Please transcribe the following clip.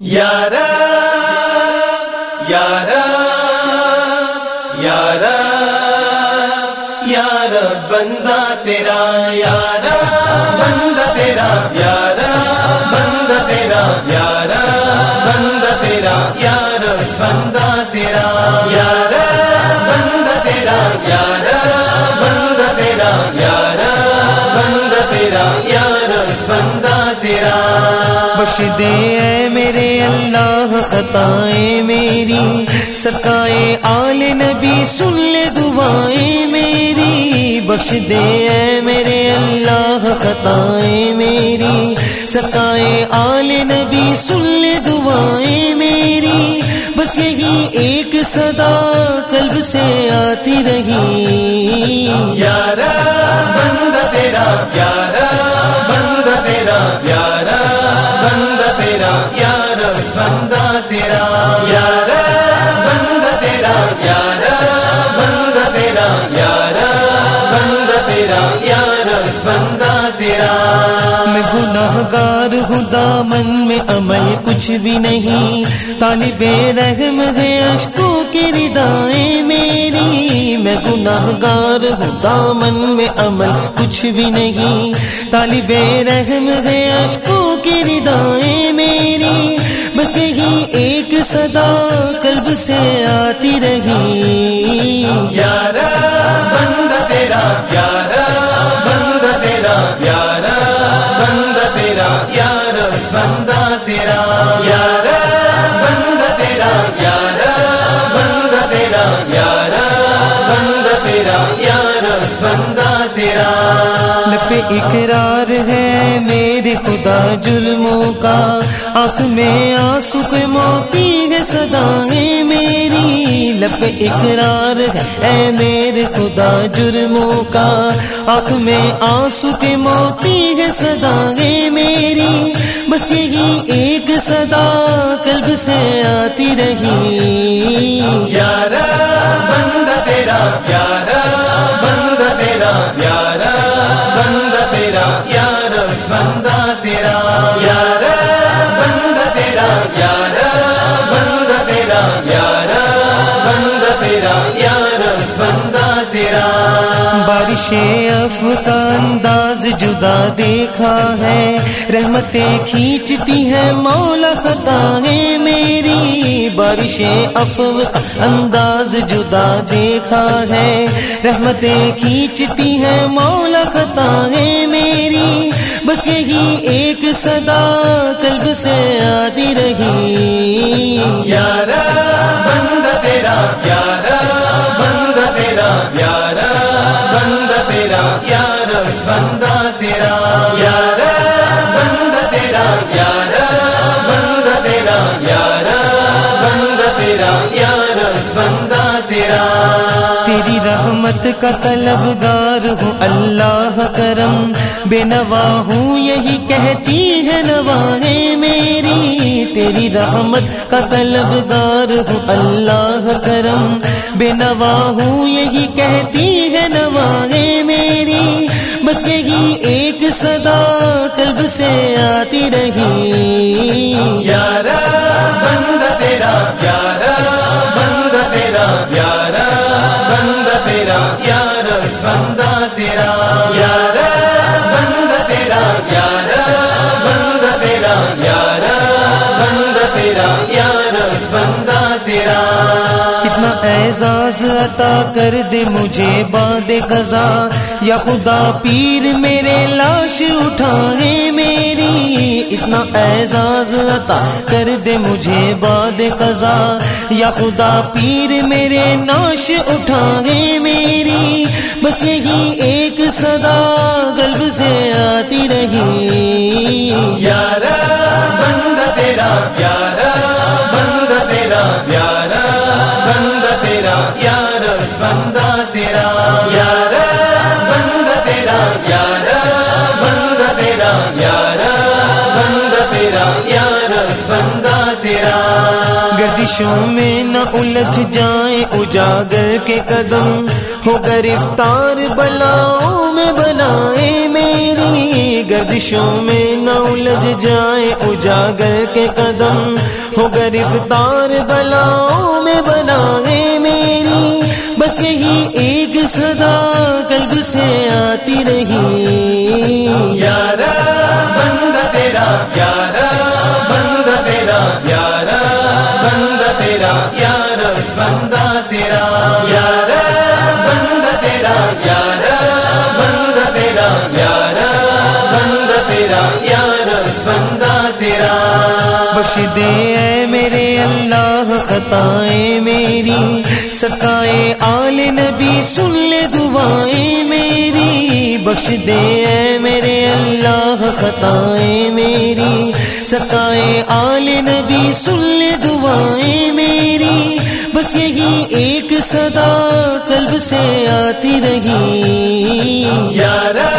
یارا یارا یارا، یار بندہ تیرا، یارا بندہ تیرا، یارا بندہ تیرا، یارا بندہ تیرا، یار بندہ تیرا، یارا بندہ تیرا، یارا بندہ تیرا بندہ تیرا یار بندہ تیرا بخش دے اے میرے اللہ خطائیں میری۔ سکائے آل نبی، سن لے دعائیں میری۔ بخش دے اے میرے اللہ خطائیں میری۔ سکائے آل نبی، سن لے دعائیں میری۔ بس یہی ایک صدا قلب سے آتی رہی۔ یارا بندہ تیرا پیارا بندہ تیرا یارا بندہ تیرا یارا بندہ تیرا یارا بندہ تیرا یار بندہ تیرا۔ میں گناہ گار ہوں دامن میں عمل کچھ بھی نہیں۔ طالب رحم ہے اشکوں کی ردائیں میری۔ میں گناہ گار ہوں دامن میں عمل کچھ بھی نہیں۔ طالب رحم ہے اشکوں کی ردائیں میری۔ بس یہی ایک صدا قلب سے آتی رہی۔ یارا اقرار ہے میرے خدا جرموں کا۔ آنکھ میں آنسو کے موتی ہے صدایں میری۔ لپ اقرار ہے اے میرے خدا جرموں کا۔ آنکھ میں آنسو کے موتی ہے صدایں میری۔ بس یہی ایک صدا قلب سے آتی رہی۔ یارا، بندہ تیرا پیارا بندہ کا انداز جدا دیکھا ہے، رحمتیں کھینچتی ہیں مولا خطائیں میری۔ بارش افو کا انداز جدا دیکھا ہے، رحمتیں کھینچتی ہیں مولا خطائیں میری۔ بس یہی ایک صدا قلب سے آتی رہی۔ یارا بندہ تیرا پیارا کا طلبگار ہوں، اللہ کرم۔ بے نوا ہوں، یہی کہتی ہے نواہیں میری۔ تیری رحمت کا طلبگار ہوں، اللہ کرم۔ بے نوا ہوں، یہی کہتی ہے نواہیں میری۔ بس یہی ایک صدا قلب سے آتی رہی۔ یارا بندہ تیرا پیارا تیرا۔ کتنا اعزاز عطا کر دے مجھے باد قضا۔ یا خدا پیر میرے لاش اٹھائے میری۔ اتنا اعزاز عطا کر دے مجھے باد قضا۔ یا خدا پیر میرے ناش اٹھائے میری۔ بس یہی ایک صدا، قلب سے آتی رہی۔ گردشوں میں نہ الجھ جائیں، اجاگر کے قدم ہو گرفتار، بلاؤں میں بلائیں میری گردشوں میں نہ الجھ جائے اجاگر کے قدم ہو گرفتار، بلاؤں میں بنائے میری، بس یہی ایک صدا قلب سے آتی رہی۔ بندہ تیرا۔ بخش دے اے میرے اللہ خطائیں میری۔ سکائے آل نبی سن لے دعائیں میری۔ بخش دے اے میرے اللہ خطائیں میری۔ سکائے آل نبی سن لے دعائیں میری۔ بس یہی ایک صدا قلب سے آتی رہی۔ یارا